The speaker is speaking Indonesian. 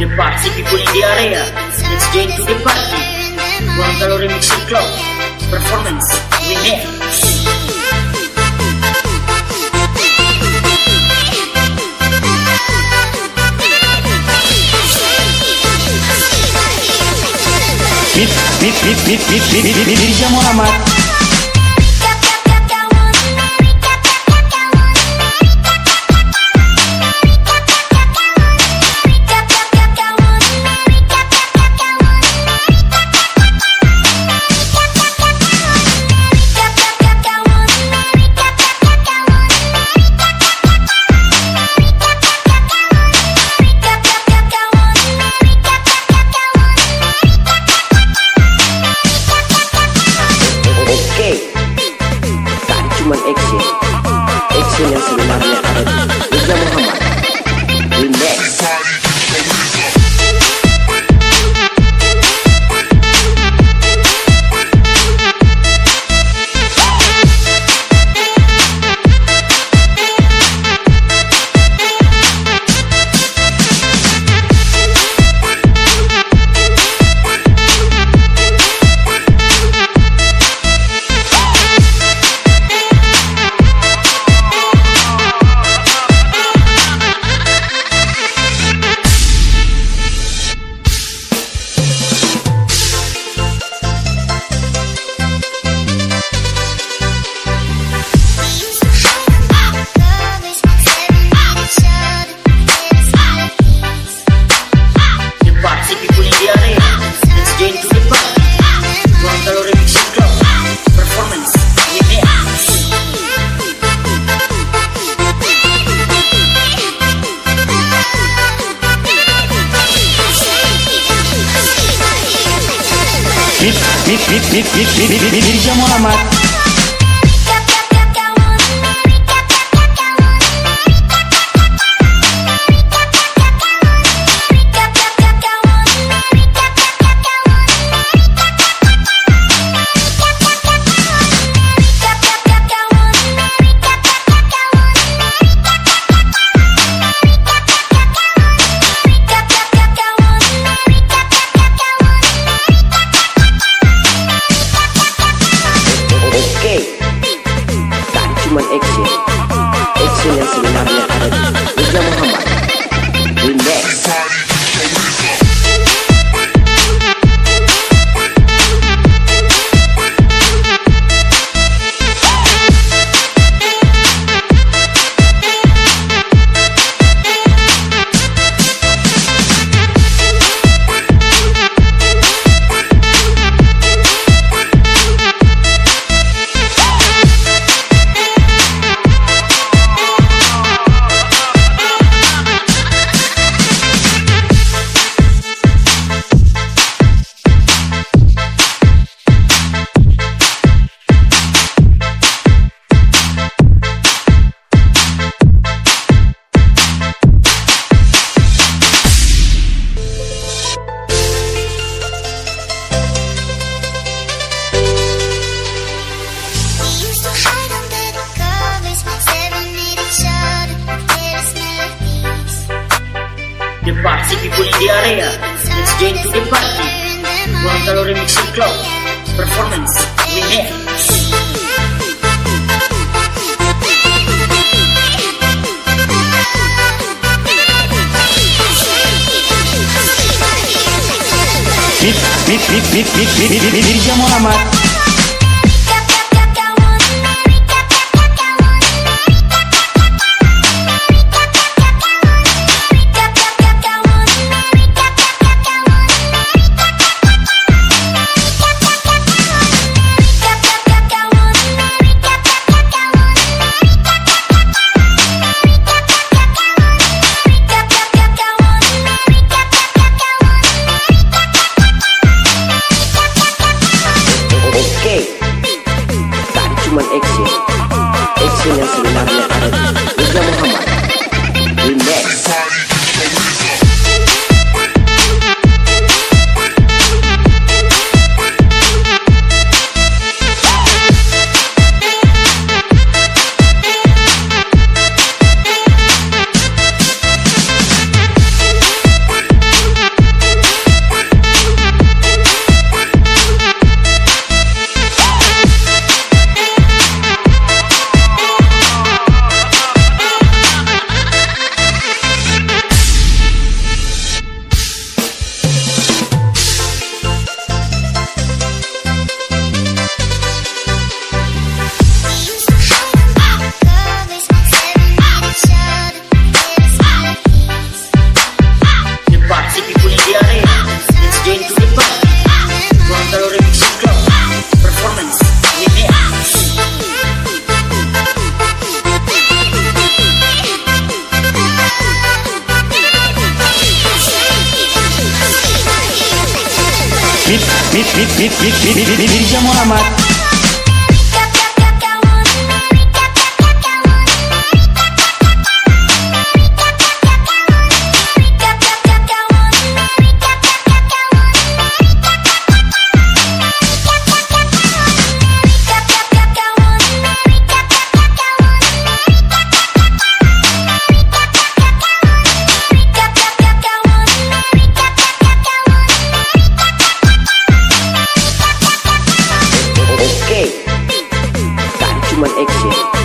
in the area. Let's join to the party. Calorie Mixing Club. Performance. Remix. Mit, mit, mit, mit, mit, mit, mit, mit, Mirza Muhammad Oke, bir, bir, bir, bir, bir, bir, bir cam olamak area. Let's join to the party. One Calorie Mixing Club. Performance. Remix. Mit, mit, Bir, bir, bir, bir, bir, bir, bir, bir, bir, bir, bir, bir, human action.